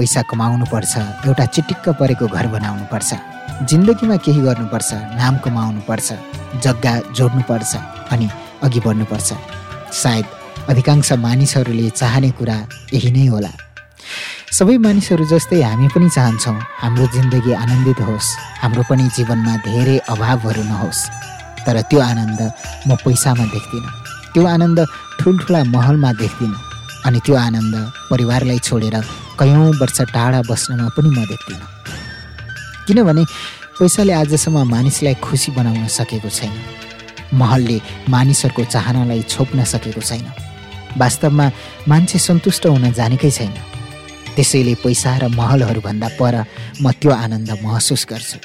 पैसा कमाउनु पर्छ एउटा चिटिक्क परेको घर बनाउनु पर्छ जिन्दगीमा केही गर्नुपर्छ नाम कमाउनु पर्छ जग्गा जोड्नुपर्छ अनि अघि बढ्नुपर्छ। सायद अधिकांश मानिसहरूले चाहने कुरा यही नै होला। सबै मानिसहरू जस्तै हामी पनि चाहन्छौँ हाम्रो जिन्दगी आनन्दित होस् हाम्रो पनि जीवनमा धेरै अभावहरू नहोस्। तर त्यो आनन्द म पैसामा देख्दिनँ त्यो आनन्द ठुल्ठुला महलमा देख्दिनँ अनि त्यो आनन्द परिवारलाई छोडेर कयौँ वर्ष टाढा बस्नमा पनि म देख्दिनँ किनभने पैसाले आजसम्म मानिसलाई खुसी बनाउन सकेको छैन। महलले मानिसहरूको चाहनालाई छोप्न सकेको छैन। वास्तवमा मान्छे सन्तुष्ट हुन जानेकै छैन। त्यसैले पैसा र महलहरूभन्दा पर म त्यो आनन्द महसुस गर्छु।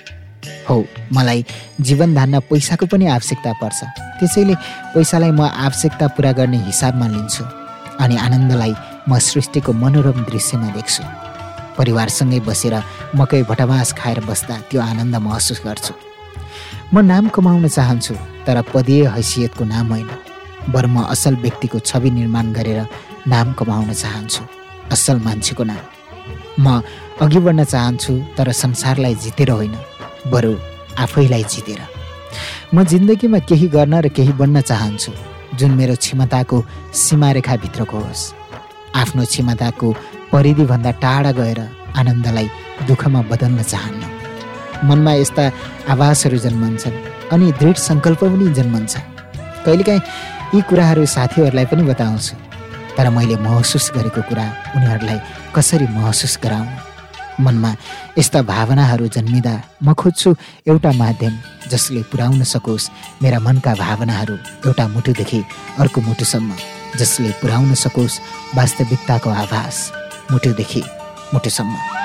हो मलाई जीवन धान्न पैसाको पनि आवश्यकता पर्छ। त्यसैले पैसालाई म आवश्यकता पुरा गर्ने हिसाबमा लिन्छु। अनि आनन्दलाई म सृष्टिको मनोरम दृश्यमा देख्छु। परिवारसँगै बसेर मकै भटमास खाएर बस्दा त्यो आनन्द महसुस गर्छु। म नाम कमाउन चाहन्छु तर पदीय हैसियतको नाम होइन। बर म असल व्यक्तिको छवि निर्माण गरेर नाम कमाउन चाहन्छु। असल मान्छेको नाम। म अघि बढ्न चाहन्छु तर संसारलाई जितेर होइन। बरु आफैलाई जितेर। म जिन्दगीमा केही गर्न र केही बन्न चाहन्छु जुन मेरो क्षमताको सीमारेखाभित्रको होस्। आफ्नो क्षमताको परिधिभन्दा टाढा गएर आनन्दलाई दुःखमा बदल्न चाहन्न। मनमा यस्ता आवासहरू जन्मन्छन् अनि दृढ सङ्कल्प पनि जन्मन्छ कहिलेकाहीँ यी कुराहरू साथीहरूलाई पनि बताउँछु तर मैले महसुस गरेको कुरा उनीहरूलाई कसरी महसुस गराउनु मनमा यस्ता भावनाहरू जन्मिँदा म खोज्छु एउटा माध्यम जसले पुर्याउन सकोस् मेरा मनका भावनाहरू एउटा मुटुदेखि अर्को मुटुसम्म। जसले पुर्याउन सकोस् वास्तविकताको आभास मुटुदेखि मुटुसम्म।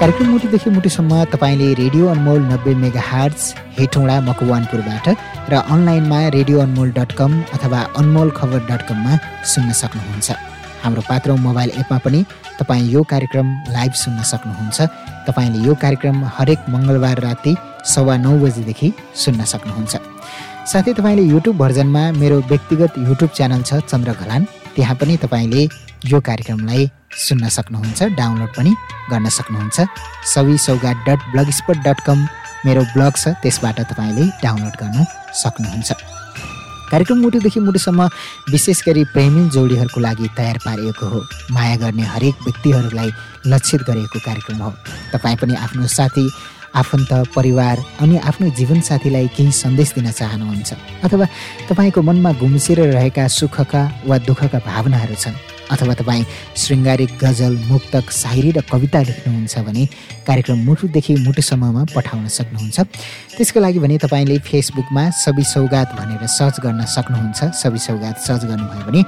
कार्यक्रम मुटुदेखि मुटुसम्म तपाईँले रेडियो अनमोल नब्बे मेगा हार्ट्स हेटौँडा मकवानपुरबाट र अनलाइनमा रेडियो अनमोल डट कम अथवा अनमोल खबर डट कममा सुन्न सक्नुहुन्छ। हाम्रो पात्र मोबाइल एपमा पनि तपाईँ यो कार्यक्रम लाइभ सुन्न सक्नुहुन्छ। तपाईँले यो कार्यक्रम हरेक मङ्गलबार राति सवा नौ बजीदेखि सुन्न सक्नुहुन्छ। साथै तपाईँले युट्युब भर्जनमा मेरो व्यक्तिगत युट्युब च्यानल छ चन्द्र घलान त्यहाँ पनि तपाईँले यो कार्यक्रमलाई सुन्न सक्नुहुन्छ डाउनलोड पनि गर्न सक्नुहुन्छ। Savi Saugat dot blogspot dot com मेरो ब्लग छ त्यसबाट तपाईँले डाउनलोड गर्न सक्नुहुन्छ। कार्यक्रम मुटुदेखि मुटुसम्म विशेष गरी प्रेमी जोडीहरूको लागि तयार पारिएको हो। माया गर्ने हरेक व्यक्तिहरूलाई लक्षित गरिएको कार्यक्रम हो। तपाईँ पनि आफ्नो साथी आफन्त परिवार अनि आफ्नो जीवनसाथीलाई केही सन्देश दिन चाहनुहुन्छ अथवा तपाईँको मनमा गुम्सिएर रहेका सुखका वा दुःखका भावनाहरू छन्। अथवा तपाईँ शृङ्गारिक गजल मुक्तक सायरी र कविता लेख्नुहुन्छ भने कार्यक्रम मुटुदेखि मुटुसम्ममा पठाउन सक्नुहुन्छ। त्यसको लागि भने तपाईँले फेसबुकमा सबि सौगात भनेर सर्च गर्न सक्नुहुन्छ। सबि सौगात सर्च गर्नुभयो भने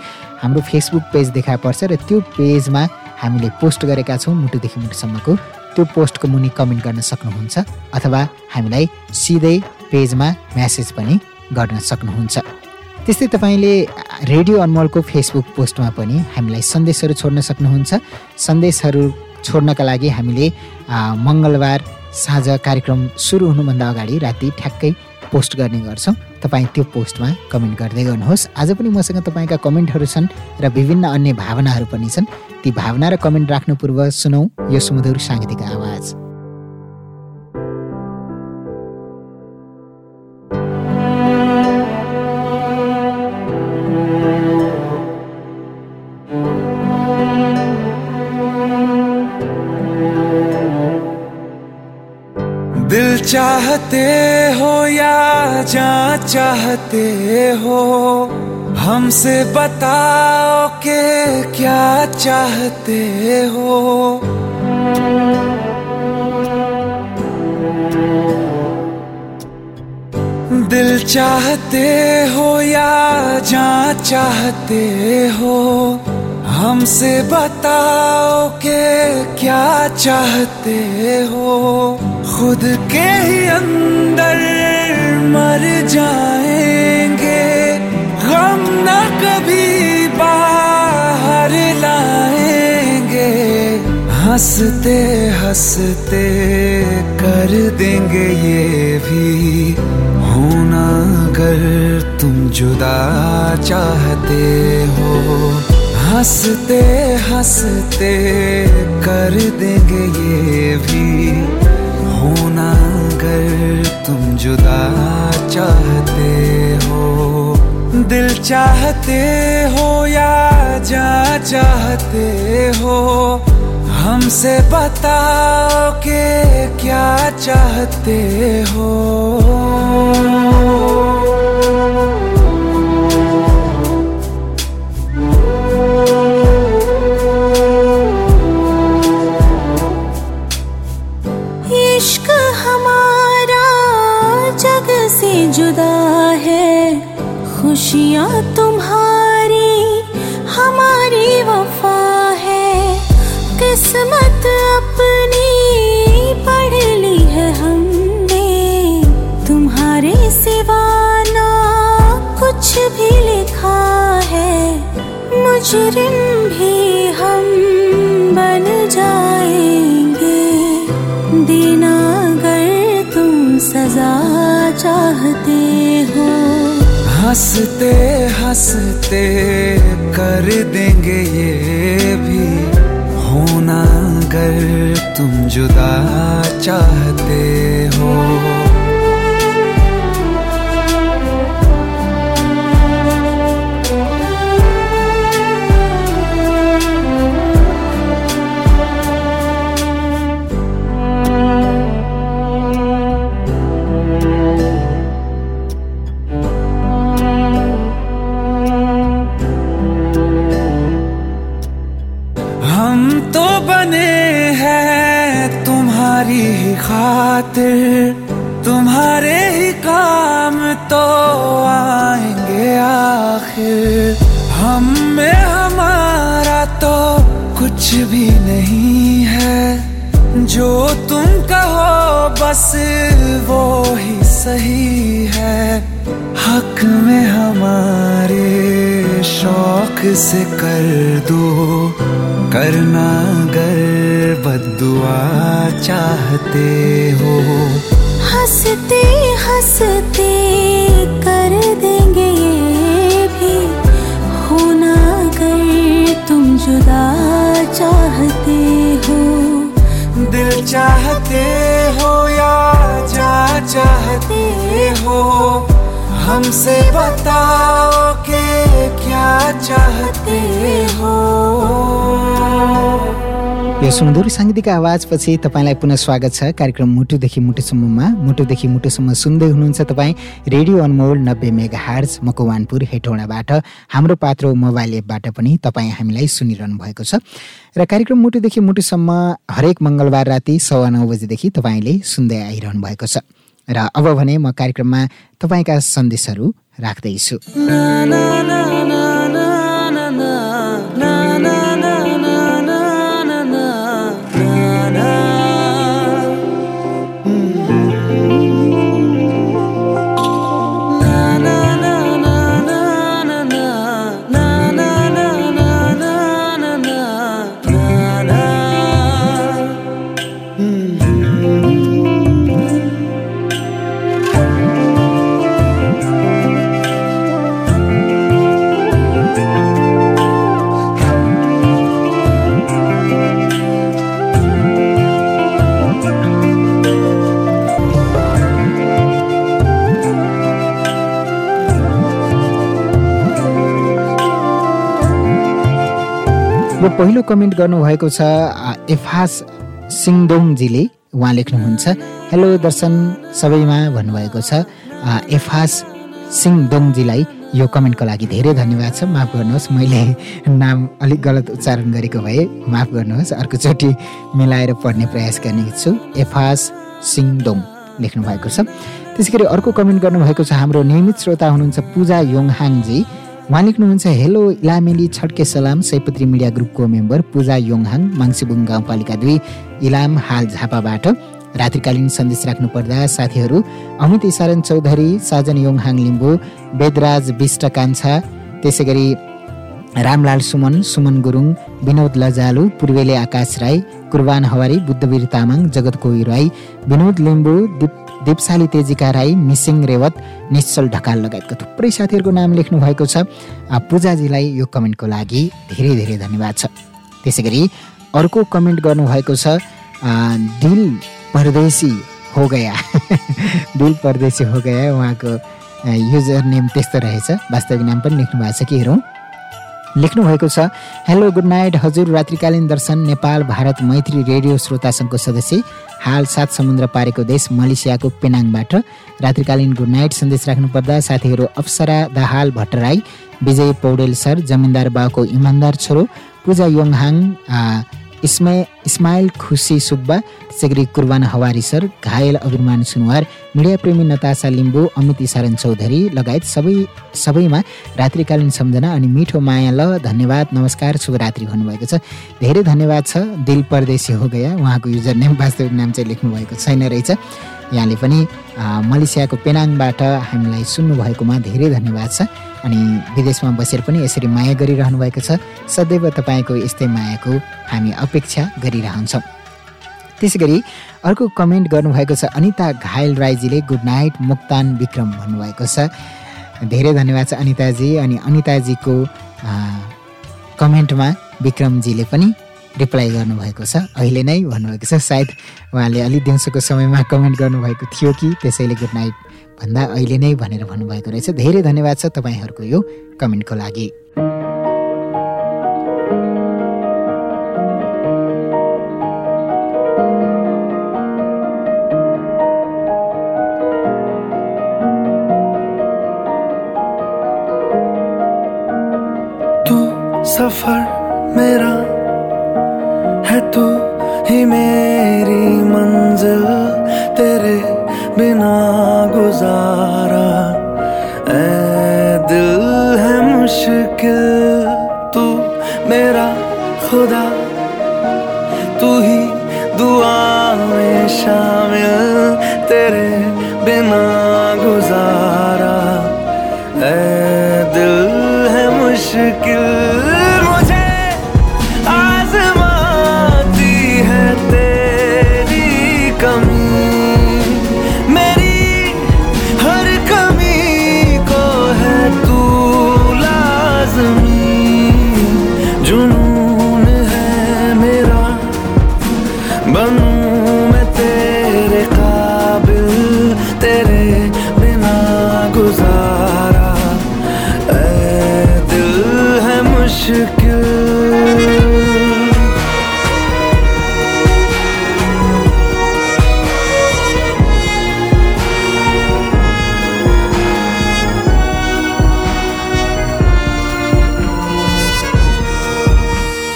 हाम्रो फेसबुक पेज देखा पर्छ र त्यो पेजमा हामीले पोस्ट गरेका छौँ मुटुदेखि मुटुसम्मको। त्यो पोस्टको मुनि कमेन्ट गर्न सक्नुहुन्छ अथवा हामीलाई सिधै पेजमा म्यासेज पनि गर्न सक्नुहुन्छ। त्यस्तै तपाईँले रेडियो अनमोलको फेसबुक पोस्टमा पनि हामीलाई सन्देशहरू छोड्न सक्नुहुन्छ। सन्देशहरू छोड्नका लागि हामीले मङ्गलबार साँझ कार्यक्रम सुरु हुनुभन्दा अगाडि राति ठ्याक्कै पोस्ट गर्ने गर्छौँ। तपाईँ त्यो पोस्टमा कमेन्ट गर्दै गर्नुहोस्। आज पनि मसँग तपाईँका कमेन्टहरू छन् र विभिन्न अन्य भावनाहरू पनि छन्। ती भावना र कमेन्ट राख्नु पूर्व सुनौ यो सुमधुर साङ्गीतिक आवाज। चाहते हो या जा चाहते हो? हमसे बताओ के क्या चाहते हो? दिल चाहते हो या जा चाहते हो? हमसे बताओ के क्या चाहते हो? खुद के ही अंदर मर जाएँगे। गम न कभी बाहर लाएँगे। हँसते हँसते कर देंगे ये भी। होना अगर तुम जुदा चाहते हो। हँसते हँसते कर देंगे ये भी। जुदा चाहते हो? दिल चाहते हो या जा चाहते हो? हमसे बताओ के क्या चाहते हो? खुशियाँ तुम्हारी, हमारी वफा है। किस्मत अपनी पढ़ ली है हमने। तुम्हारे सिवा ना कुछ भी लिखा है। मुजरिम भी हम बन जाएँगे। देना अगर तुम सजा चाहते हो हँसते हँसते कर देंगे ये भी। होना अगर तुम जुदा चाहते हो। चाहते हो। यो सुमधुर साङ्गीतिक आवाजपछि तपाईँलाई पुनः स्वागत छ। कार्यक्रम मुटुदेखि मुटुसम्ममा मुटुदेखि मुटुसम्म सुन्दै हुनुहुन्छ तपाईँ रेडियो अनमोल नब्बे मेगा हार्स मकवानपुर हेटौँडाबाट। हाम्रो पात्रो मोबाइल एपबाट पनि तपाईँ हामीलाई सुनिरहनु भएको छ। र कार्यक्रम मुटुदेखि मुटुसम्म हरेक मङ्गलबार राति सवा नौ बजीदेखि तपाईँले सुन्दै आइरहनु भएको छ। र अब भने म कार्यक्रममा तपाईँका सन्देशहरू राख्दैछु। यो पहिलो कमेन्ट गर्नुभएको छ एफास सिङदोङजीले उहाँ लेख्नुहुन्छ। हेलो दर्शन सबैमा भन्नुभएको छ एफास सिङदोङजीलाई यो कमेन्टको लागि धेरै धन्यवाद छ। माफ गर्नुहोस् मैले नाम अलिक गलत उच्चारण गरेको भए माफ गर्नुहोस् अर्कोचोटि मिलाएर पढ्ने प्रयास गर्ने छु। एफास सिङदोङ लेख्नु भएको छ। त्यसै गरी अर्को कमेन्ट गर्नुभएको छ हाम्रो नियमित श्रोता हुनुहुन्छ पूजा योङहाङजी। उहाँ लेख्नुहुन्छ हेलो इलामेली छड्के सलाम सयपत्री मिडिया ग्रुपको मेम्बर पूजा योङहाङ माङ्सिबुङ गाउँपालिका दुई इलाम हाल झापाबाट। रात्रिकालीन सन्देश राख्नु पर्दा साथीहरू अमित इसारन चौधरी साजन योङहाङ लिम्बू वेदराज विष्ट कान्छा त्यसै गरी रामलाल सुमन सुमन गुरुङ विनोद लजालु पूर्वेले आकाश राई कुर्बान हवारी बुद्धवीर तामाङ जगत कोही राई विनोद लिम्बू दिप दिपशाली तेजिका राई मिसिङ रेवत निश्चल ढकाल लगायतका थुप्रै साथीहरूको नाम लेख्नु भएको छ। पूजाजीलाई यो कमेन्टको लागि धेरै धेरै धन्यवाद छ। त्यसै गरी अर्को कमेन्ट गर्नुभएको छ दिल परदेशी हो गया। दिल परदेशी हो गया उहाँको युजर नेम त्यस्तो रहेछ। वास्तविक नाम पनि लेख्नु भएको छ। कि हेरौँ? लेख्नु भएको छ। हेलो गुड नाइट हजुर रात्रिकालीन दर्शन नेपाल भारत मैत्री रेडियो श्रोता सङ्घको सदस्य। हाल सात समुद्र पारेको देश मलेसियाको पेनाङबाट। रात्रिकालीन गुड नाइट सन्देश राख्नुपर्दा साथीहरू अप्सरा दाहाल भट्टराई विजय पौडेल सर जमिनदार बाबुको इमान्दार छोरो पूजा योङहाङ इस्मै इस्माइल खुसी सुब्बा त्यसै गरी कुर्बान हवारी सर घायल अभिमान सुनवार मिडिया प्रेमी नतासा लिम्बू अमित इसारन चौधरी लगायत सबै सबैमा रात्रिकालीन सम्झना अनि मिठो माया ल धन्यवाद नमस्कार शुभरात्रि भन्नुभएको छ। धेरै धन्यवाद छ। दिल परदेशी हो गया। उहाँको युजर नेम वास्तविक नाम चाहिँ लेख्नुभएको छैन रहेछ। यहाँले पनि मलेसियाको पेनाङबाट हामीलाई सुन्नुभएकोमा धेरै धन्यवाद छ। अनि विदेशमा बसेर पनि यसरी माया गरिरहनु भएको छ। सदैव तपाईँको यस्तै मायाको हामी अपेक्षा गरिरहन्छौँ। त्यसै गरी अर्को कमेन्ट गर्नुभएको छ अनिता घायल राईजीले गुड नाइट मुक्तान विक्रम भन्नुभएको छ। धेरै धन्यवाद छ अनिताजी। अनि अनिताजीको कमेन्टमा विक्रमजीले पनि रिप्लाई गर्नुभएको छ। अहिले नै भन्नुभएको छ। सायद उहाँले अलि दिउँसोको समयमा कमेन्ट गर्नुभएको थियो कि त्यसैले गुड नाइट भन्दा अहिले नै भनेर भन्नुभएको रहेछ। धेरै धन्यवाद छ तपाईँहरूको यो कमेन्टको लागि। सफर मेरा तू ही मेरी मंजिल।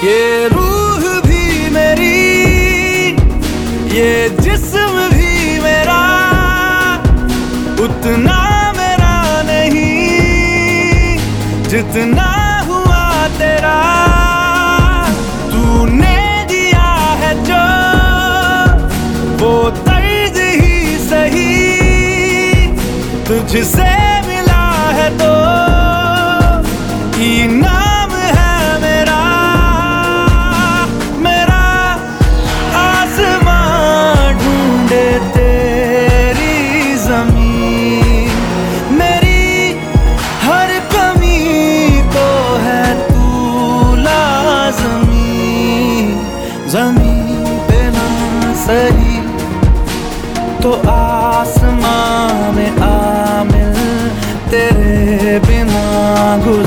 ये रूह भी मेरी, ये जिस्म भी मेरा, उतना मेरा नहीं जितना हुआ तेरा। तूने दिया है जो, वो तर्ज ही सही, तुझसे 한국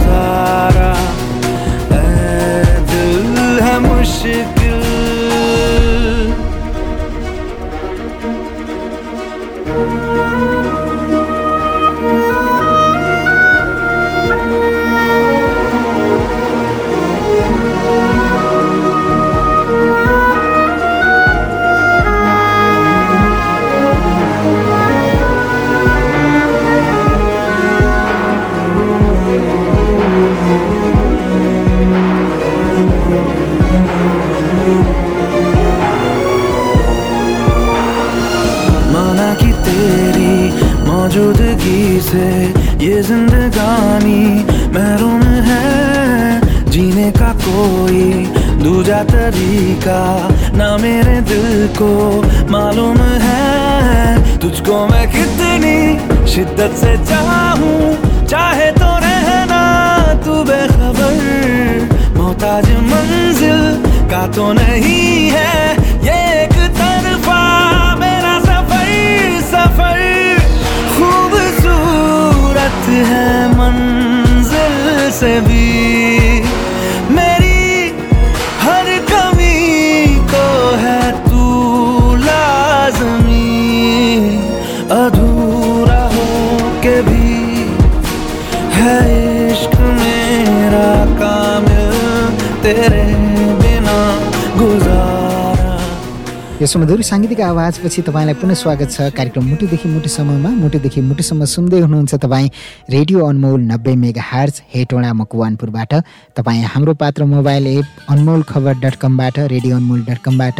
यो सुमधुर साङ्गीतिक आवाजपछि तपाईँलाई पुनः स्वागत छ। कार्यक्रम मुटुदेखि मुटुसम्ममा मुटुदेखि मुटुसम्म सुन्दै हुनुहुन्छ तपाईँ रेडियो अनमोल नब्बे मेगा हार्ज हेटोडा मकवानपुरबाट। तपाईँ हाम्रो पात्र mobile app Anmol Khabar dot कमबाट radio Anmol dot कमबाट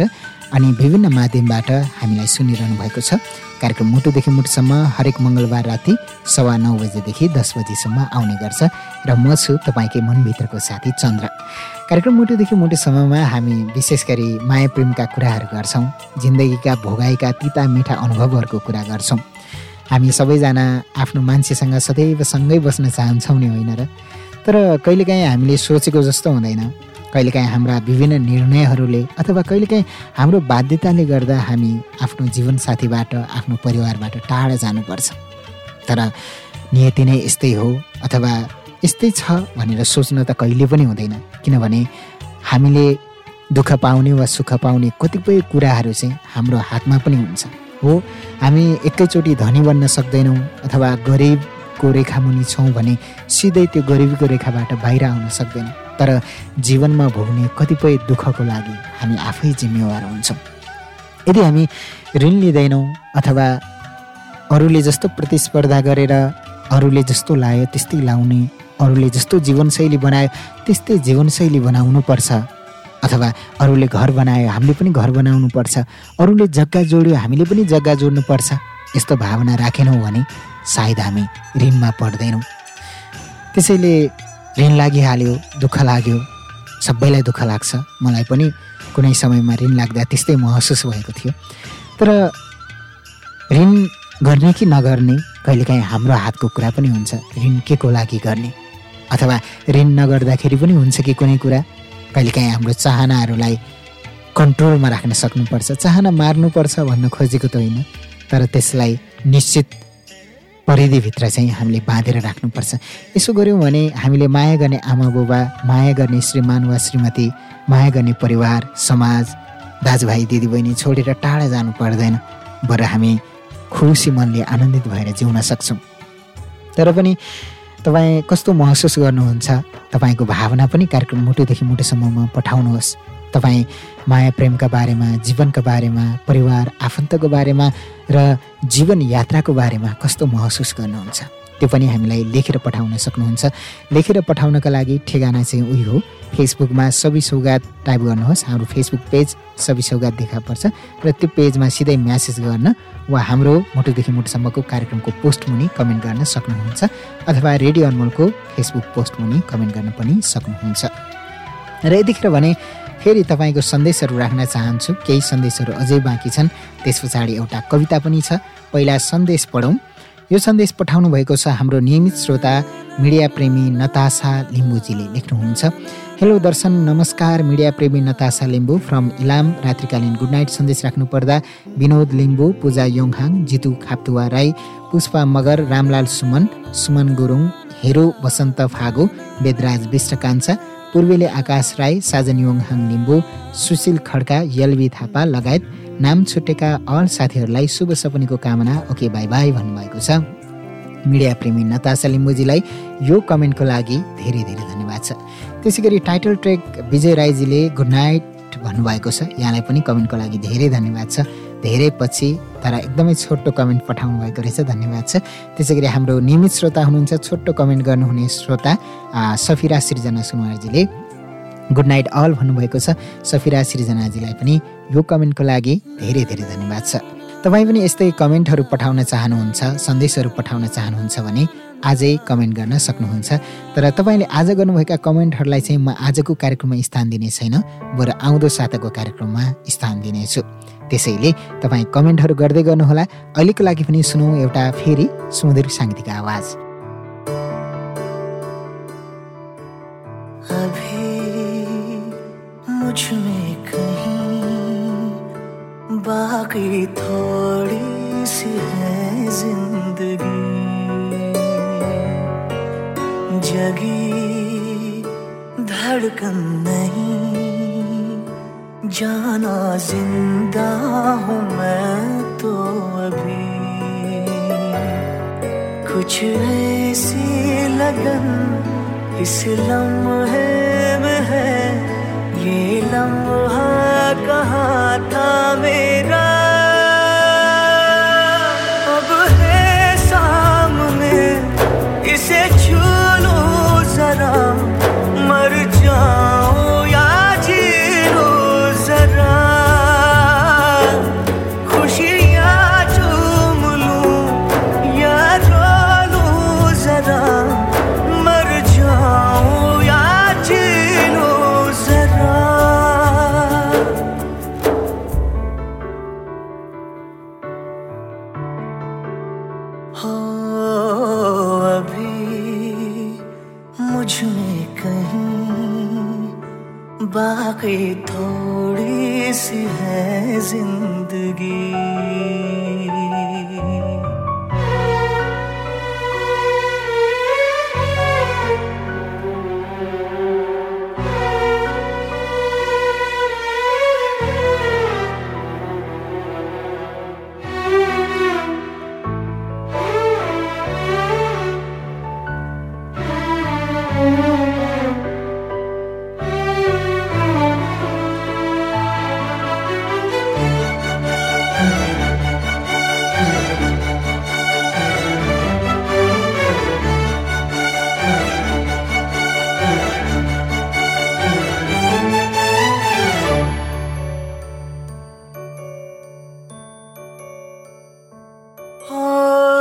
अनि विभिन्न माध्यमबाट हामीलाई सुनिरहनु भएको छ। कार्यक्रम मुटुदेखि मुटुसम्म हरेक मङ्गलबार राति सवा नौ बजेदेखि दस बजीसम्म आउने गर्छ र म छु तपाईँकै मनभित्रको साथी चन्द्र। कार्यक्रम मुटुदेखि मुटुसम्ममा हामी विशेष गरी माया प्रेमका कुराहरू गर्छौँ जिन्दगीका भोगाएका तिता मिठा अनुभवहरूको कुरा गर्छौँ। हामी सबैजना आफ्नो मान्छेसँग सदैव सँगै बस्न चाहन्छौँ नि होइन र? तर कहिलेकाहीँ हामीले सोचेको जस्तो हुँदैन। कहिलेकाहीँ हाम्रा विभिन्न निर्णयहरूले अथवा कहिलेकाहीँ हाम्रो बाध्यताले गर्दा हामी आफ्नो जीवनसाथीबाट आफ्नो परिवारबाट टाढा जानुपर्छ। तर नियति नै यस्तै हो अथवा यस्तै छ भनेर सोच्न त कहिले पनि हुँदैन। किनभने हामीले दुःख पाउने वा सुख पाउने कतिपय कुराहरू चाहिँ हाम्रो हातमा पनि हुन्छ। हो हामी एकैचोटि धनी बन्न सक्दैनौँ अथवा गरिबको रेखामुनि छौँ भने सिधै त्यो गरिबीको रेखाबाट बाहिर आउन सक्दैनौँ। तर जीवनमा भोग्ने कतिपय दुःखको लागि हामी आफै जिम्मेवार हुन्छौँ। यदि हामी ऋण लिँदैनौँ अथवा अरूले जस्तो प्रतिस्पर्धा गरेर अरूले जस्तो लायो त्यस्तै लाउने अरूले जस्तो जीवनशैली बनायो त्यस्तै जीवनशैली बनाउनुपर्छ। अथवा अरूले घर बनायो हामीले पनि घर बनाउनुपर्छ। अरूले जग्गा जोड्यो हामीले पनि जग्गा जोड्नुपर्छ। यस्तो भावना राखेनौँ भने सायद हामी ऋणमा पर्दैनौँ। त्यसैले ऋण लागिहाल्यो दुःख लाग्यो। सबैलाई दुःख लाग्छ। मलाई पनि कुनै समयमा ऋण लाग्दा त्यस्तै महसुस भएको थियो। तर ऋण गर्ने कि नगर्ने कहिलेकाहीँ हाम्रो हातको कुरा पनि हुन्छ। ऋण के को लागि गर्ने? अथवा ऋण नगर्दाखेरि पनि हुन्छ कि कुनै कुरा? कहिलेकाहीँ हाम्रो चाहनाहरूलाई कन्ट्रोलमा राख्न सक्नुपर्छ चाहना मार्नुपर्छ भन्न खोजेको त होइन तर त्यसलाई निश्चित परिधिभित्र चाहिँ हामीले बाँधेर राख्नुपर्छ। यसो गऱ्यौँ भने हामीले माया गर्ने आमा बुबा माया गर्ने श्रीमान वा श्रीमती माया गर्ने परिवार समाज दाजुभाइ दिदीबहिनी छोडेर टाढा जानु पर्दैन बरु हामी खुसी मनले आनन्दित भएर जिउन सक्छौँ। तर पनि तपाईँ कस्तो महसुस गर्नुहुन्छ? तपाईँको भावना पनि कार्यक्रम मुटुदेखि मुटुसम्ममा पठाउनुहोस्। तपाईँ माया प्रेमका बारेमा जीवनका बारेमा परिवार आफन्तको बारेमा र जीवन यात्राको बारेमा कस्तो महसुस गर्नुहुन्छ? त्यो पनि हामीलाई लेखेर पठाउन सक्नुहुन्छ। लेखेर पठाउनका लागि ठेगाना चाहिँ उही हो। फेसबुकमा सबै सौगात टाइप गर्नुहोस्। हाम्रो फेसबुक पेज सबै सौगात देखा पर्छ र त्यो पेजमा सिधै म्यासेज गर्न वा हाम्रो मुटुदेखि मुटुसम्मको कार्यक्रमको पोस्ट मुनि कमेन्ट गर्न सक्नुहुन्छ अथवा रेडियो अनमोलको फेसबुक पोस्ट मुनि कमेन्ट गर्न पनि सक्नुहुन्छ। र यतिखेर भने फेरि तपाईँको सन्देशहरू राख्न चाहन्छु। केही सन्देशहरू अझै बाँकी छन्। त्यस पछाडि एउटा कविता पनि छ। पहिला सन्देश पढौँ। यो सन्देश पठाउनु भएको छ हाम्रो नियमित श्रोता मिडिया प्रेमी नतासा लिम्बूजीले लेख्नुहुन्छ। हेलो दर्शन नमस्कार। मिडिया प्रेमी नतासा लिम्बू फ्रम इलाम। रात्रिकालीन गुड नाइट सन्देश राख्नुपर्दा विनोद लिम्बू पूजा योङहाङ जितु खाप्तुवा राई पुष्पा मगर रामलाल सुमन सुमन गुरुङ हेरो वसन्त फागो वेदराज विष्ट कान्छा पूर्वेले आकाश राई साजन योङहाङ लिम्बू सुशील खड्का यलवी थापा लगायत नाम छुटेका अल साथीहरूलाई शुभ सपनीको कामना ओके बाई बाई भन्नुभएको छ। मिडिया प्रेमी नतासा लिम्बूजीलाई यो कमेन्टको लागि धेरै धेरै धन्यवाद छ। त्यसै गरी टाइटल ट्रेक विजय राईजीले गुड नाइट भन्नुभएको छ। यहाँलाई पनि कमेन्टको लागि धेरै धन्यवाद छ। धेरै पछि तर एकदमै छोटो कमेन्ट पठाउनु भएको रहेछ। धन्यवाद छ। त्यसै गरी हाम्रो नियमित श्रोता हुनुहुन्छ छोटो कमेन्ट गर्नुहुने श्रोता सफिरा सृजना सुनवारजीले गुड नाइट अल भन्नुभएको छ। सफिरा सृजनाजीलाई पनि यो कमेन्टको लागि धेरै धेरै धन्यवाद छ। तपाईँ पनि यस्तै कमेन्टहरू पठाउन चाहनुहुन्छ सन्देशहरू पठाउन चाहनुहुन्छ भने आजै कमेन्ट गर्न सक्नुहुन्छ। तर तपाईँले आज गर्नुभएका कमेन्टहरूलाई चाहिँ म आजको कार्यक्रममा स्थान दिने छैन बरु आउँदो साताको कार्यक्रममा स्थान दिनेछु। त्यसैले तपाईँ कमेन्टहरू गर्दै गर्नुहोला। अहिलेको लागि पनि सुनौँ एउटा फेरि सुमधुर साङ्गीतिक आवाज। जगी धड़कन नहीं। जाना ज़िंदा हूँ मैं तो अभी। कुछ ऐसी लगन, इस लम्हे में है। ये लम्हा कहाँ था मेरा? अब है सामने, इसे छू लो जरा, मर जाऊँ।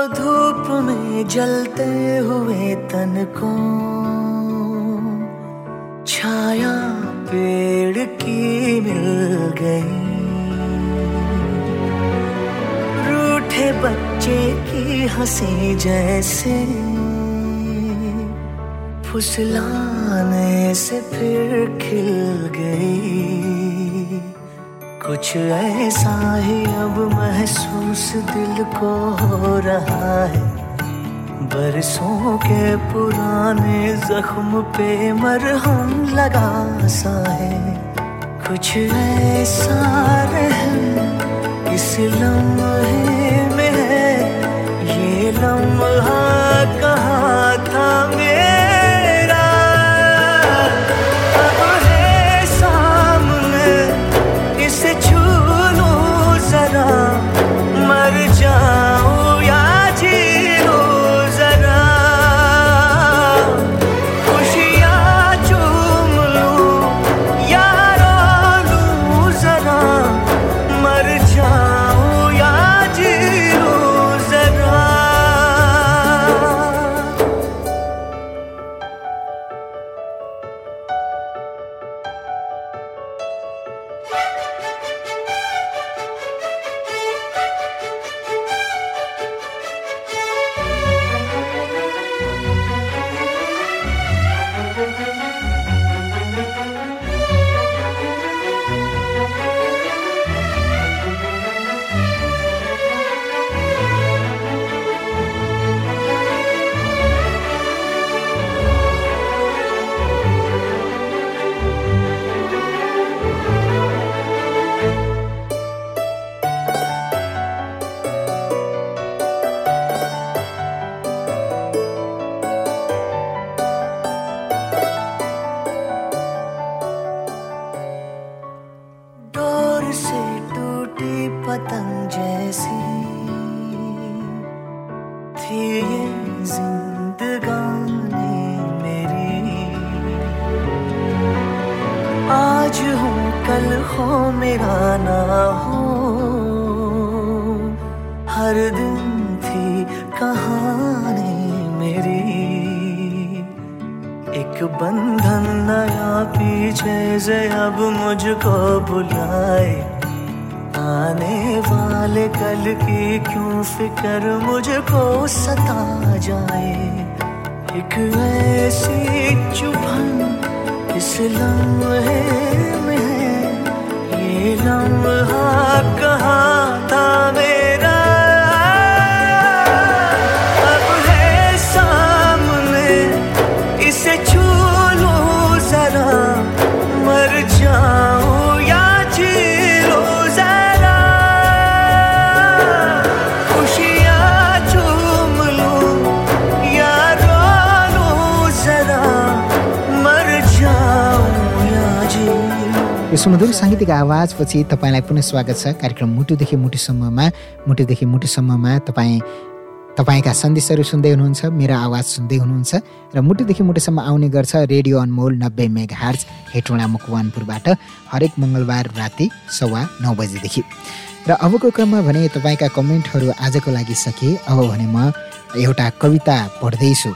धूप में जलते हुए तन को छाया पेड़ की मिल गई। रूठे बच्चे की हँसी जैसे, फुसलाने से फिर खिल गई। कुछ ऐसा ही अब महसूस दिल को हो रहा है। बरसों के पुराने जख्म पे मरहम लगा सा है। कुछ ऐसा इस लम्हे में है। ये लम्हा कहाँ एक बंधन नया पीछे से अब मुझको बुलाए। आने वाले कल की क्यों फ़िक्र मुझको सता जाए? एक ऐसी चुभन इस लम्हे में है। ये लम्हा कहाँ था मेरा सुमधुर साङ्गीतिक आवाजपछि तपाईँलाई पुनः स्वागत छ। कार्यक्रम मुटुदेखि मुटुसम्ममा मुटुदेखि मुटुसम्ममा तपाईँ तपाईँका सन्देशहरू सुन्दै हुनुहुन्छ मेरो आवाज सुन्दै हुनुहुन्छ र मुटुदेखि मुटुसम्म आउने गर्छ रेडियो अनमोल नब्बे मेग हार्ज हेटोडा मकवानपुरबाट हरेक मङ्गलबार राति सवा नौ बजेदेखि। र अबको क्रममा भने तपाईँका कमेन्टहरू आजको लागि सके अब भने म एउटा कविता पढ्दैछु।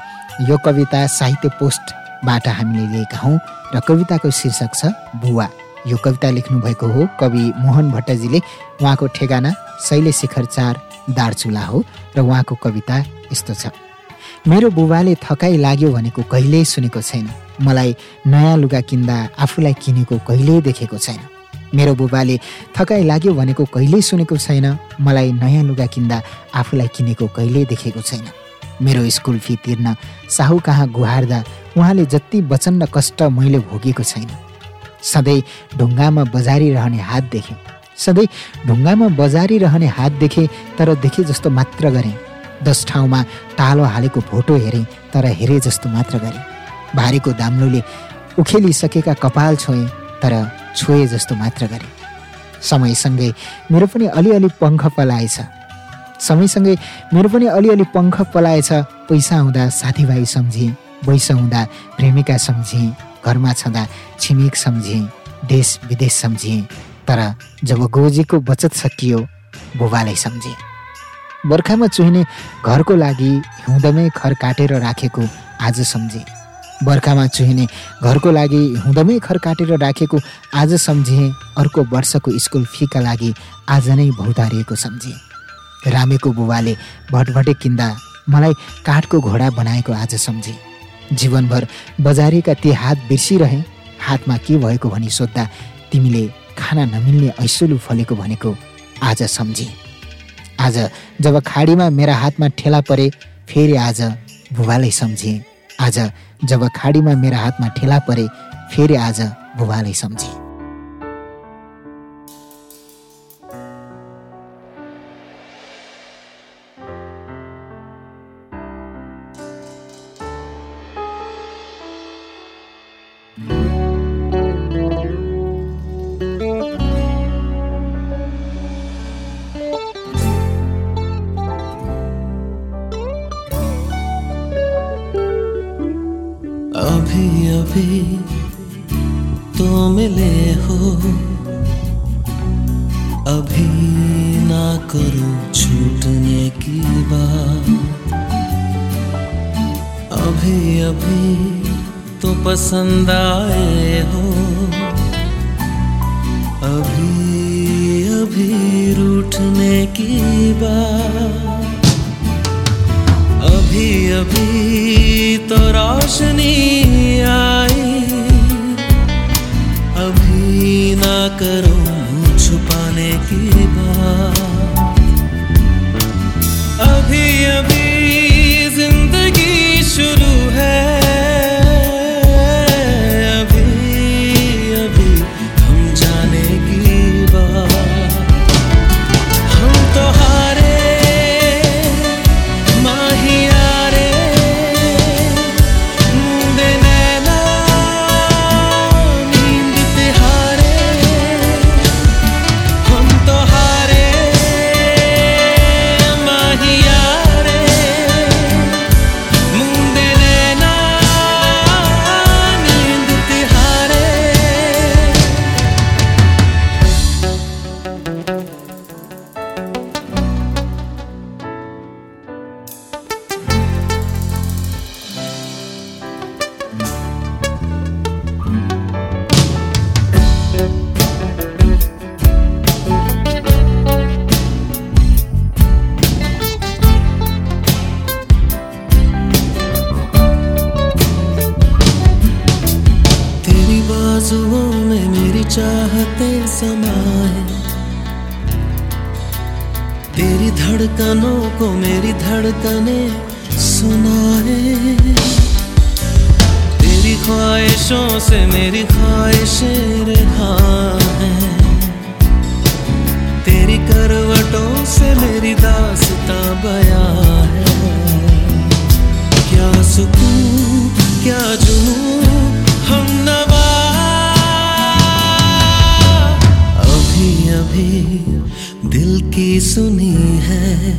यो कविता साहित्य पोस्टबाट हामीले लिएका हौँ र कविताको शीर्षक छ बुवा। यो कविता लेख्नुभएको हो कवि मोहन भट्टजीले। उहाँको ठेगाना शैलेशिखर चार दार्चुला हो र उहाँको कविता यस्तो छ। मेरो बुबाले थकाइ लाग्यो भनेको कहिल्यै सुनेको छैन। मलाई नयाँ लुगा किन्दा आफूलाई किनेको कहिल्यै देखेको छैन। मेरो बुबाले थकाइ लाग्यो भनेको कहिल्यै सुनेको छैन। मलाई नयाँ लुगा किन्दा आफूलाई किनेको कहिल्यै देखेको छैन। मेरो स्कुल फी तिर्न साहु कहाँ गुहार्दा उहाँले जति वचन र कष्ट मैले भोगेको छैन। सधैँ ढुङ्गामा बजारिरहने हात देखेँ। सधैँ ढुङ्गामा बजारिरहने हात देखेँ तर देखे जस्तो मात्र गरेँ। दस ठाउँमा तालो हालेको फोटो हेरेँ तर हेरे जस्तो मात्र गरेँ। भारीको दाम्लोले उखेलिसकेका कपाल छोएँ तर छोए जस्तो मात्र गरेँ। समयसँगै मेरो पनि अलिअलि पङ्ख पलाएछ। समयसँगै मेरो पनि अलिअलि पङ्ख पलाएछ। पैसा हुँदा साथीभाइ सम्झिएँ वैस हुँदा प्रेमिका सम्झिएँ। घरमा छँदा छिमेक सम्झिएँ देश विदेश सम्झिएँ तर जब गोजीको बचत सकियो बुबालाई सम्झेँ। बर्खामा चुहिने घरको लागि हिउँदमै खर काटेर राखेको आज सम्झेँ। बर्खामा चुहिने घरको लागि हिउँदमै खर काटेर राखेको आज सम्झेँ अर्को वर्षको स्कुल फीका लागि आज नै भौतारिएको सम्झेँ। रामेको बुबाले भटभटे किन्दा मलाई काठको घोडा बनाएको आज सम्झेँ। जीवनभर बजारेका ती हात बिर्सिरहे हातमा के भएको भनी सोद्धा तिमीले खाना नमिल्ने ऐसुलु फलेको भनेको आज सम्झे। आज जब खाडीमा मेरा हातमा ठेला परे फेरि आज बुबालाई सम्झे। आज जब खाडीमा मेरा हातमा ठेला परे फेरि आज बुबालाई सम्झे। की बात। अभी अभी तो रोशनी आई। अभी ना करो चाहते समाए। तेरी धड़कनों को मेरी धड़कने सुनाए। तेरी ख्वाहिशों से मेरी ख्वाहिशें रिहा हैं तेरी करवटों से मेरी दासता बया है क्या सुकून, क्या जुनून, हम नवा अभी दिल की सुनी है।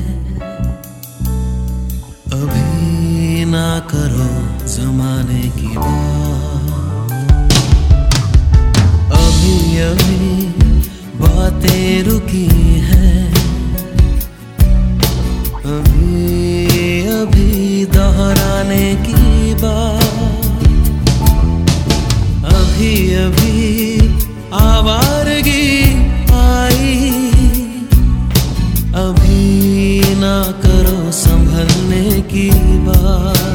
अभी ना करो जमाने की बात। अभी अभी बातें रुकी हैं। अभी अभी दोहराने की बात। अभी अभी आवारगी ना करो संभलने की बात।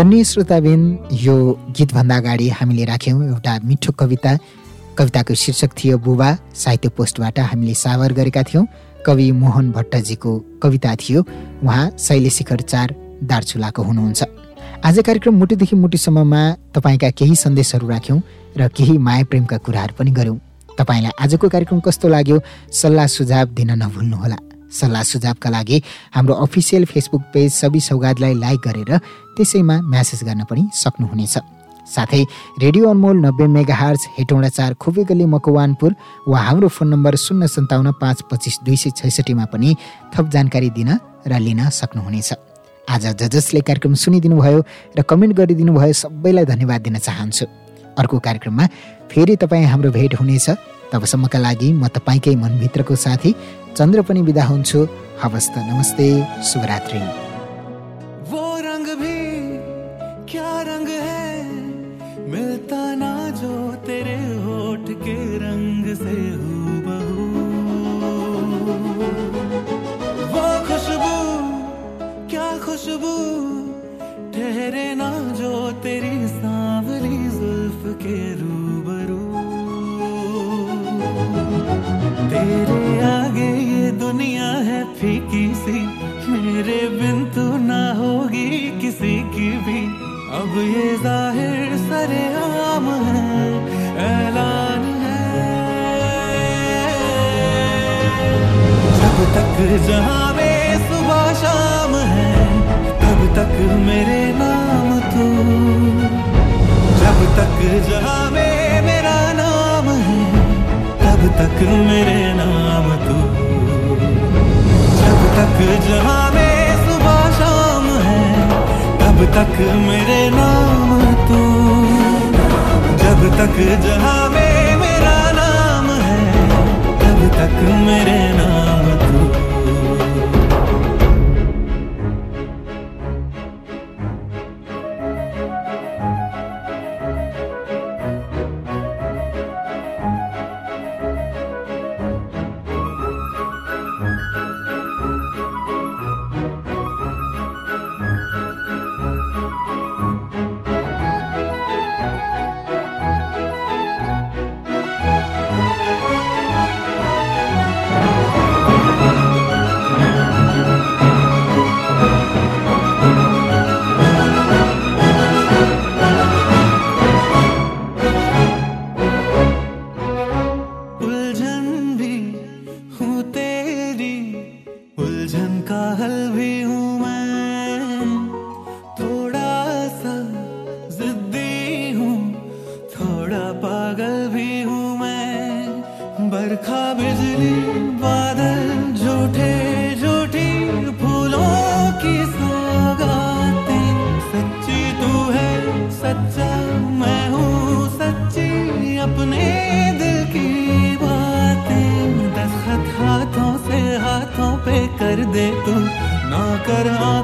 आदरणीय श्रोताबिन यो गीतभन्दा अगाडि हामीले राख्यौँ एउटा मिठो कविता। कविताको शीर्षक थियो बुबा साहित्य पोस्टबाट हामीले सावर गरेका थियौँ। कवि मोहन भट्टजीको कविता थियो उहाँ शैलेशिखर चार दार्चुलाको हुनुहुन्छ। आज कार्यक्रम मुटुदेखि मुटुसम्ममा तपाईँका केही सन्देशहरू राख्यौँ र केही माया प्रेमका कुराहरू पनि गऱ्यौँ। तपाईँलाई आजको कार्यक्रम कस्तो लाग्यो सल्लाह सुझाव दिन नभुल्नुहोला। सल्लाह सुझावका लागि हाम्रो अफिसियल फेसबुक पेज सबि सौगातलाई लाइक गरेर त्यसैमा म्यासेज गर्न पनि सक्नुहुनेछ। साथै रेडियो अनमोल नब्बे मेगा हार्ज हेटौँडा चार खुबे गल्ली मकवानपुर वा हाम्रो फोन नम्बर शून्य सन्ताउन्न पाँच पच्चिस दुई सय छैसठीमा पनि थप जानकारी दिन र लिन सक्नुहुनेछ। आज ज जसले कार्यक्रम सुनिदिनु भयो र कमेन्ट गरिदिनु भयो सबैलाई धन्यवाद दिन चाहन्छु। अर्को कार्यक्रममा फेरि तपाईँ हाम्रो भेट हुनेछ। तबसम्मका लागि म तपाईँकै मनभित्रको साथी चन्द्र पनि बिदा हुन्छु। हवस् त नमस्ते, शुभरात्रि। ठहरे ना जो तेरी सांवली जुल्फ के रूबरू तेरे आगे ये दुनिया है फीकी सी। मेरे बिन तू ना होगी किसी की भी। अब ये ज़ाहिर सरे आम है, ऐलान है। जब तक जहाँ में सुबह शाम है, तब तक मेरे नाम तू। जब तक जहाँ तक मेरे नाम तू। जब तक जहाँ में सुबह शाम है, तब तक मेरे नाम तू। जब तक जहाँ में मेरा नाम है, तब तक मेरे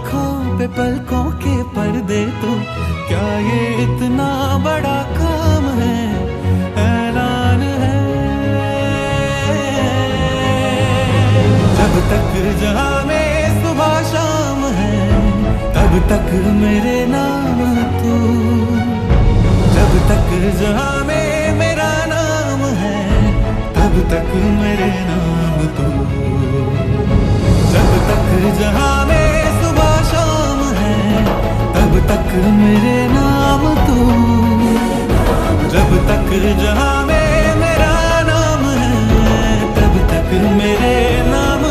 आँखों पे पलकों के पर्दे तो क्या ये इतना बड़ा काम है? ऐलान है। जब तक जहाँ में सुबह शाम है, तब तक मेरे नाम तू। जब तक जहाँ में मेरा नाम है, तब तक मेरे नाम तू। जब तक जहाँ में तक मेरे नाम तू। जब तक जहाँ में मेरा नाम है, तब तक मेरे नाम